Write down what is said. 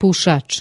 puxacz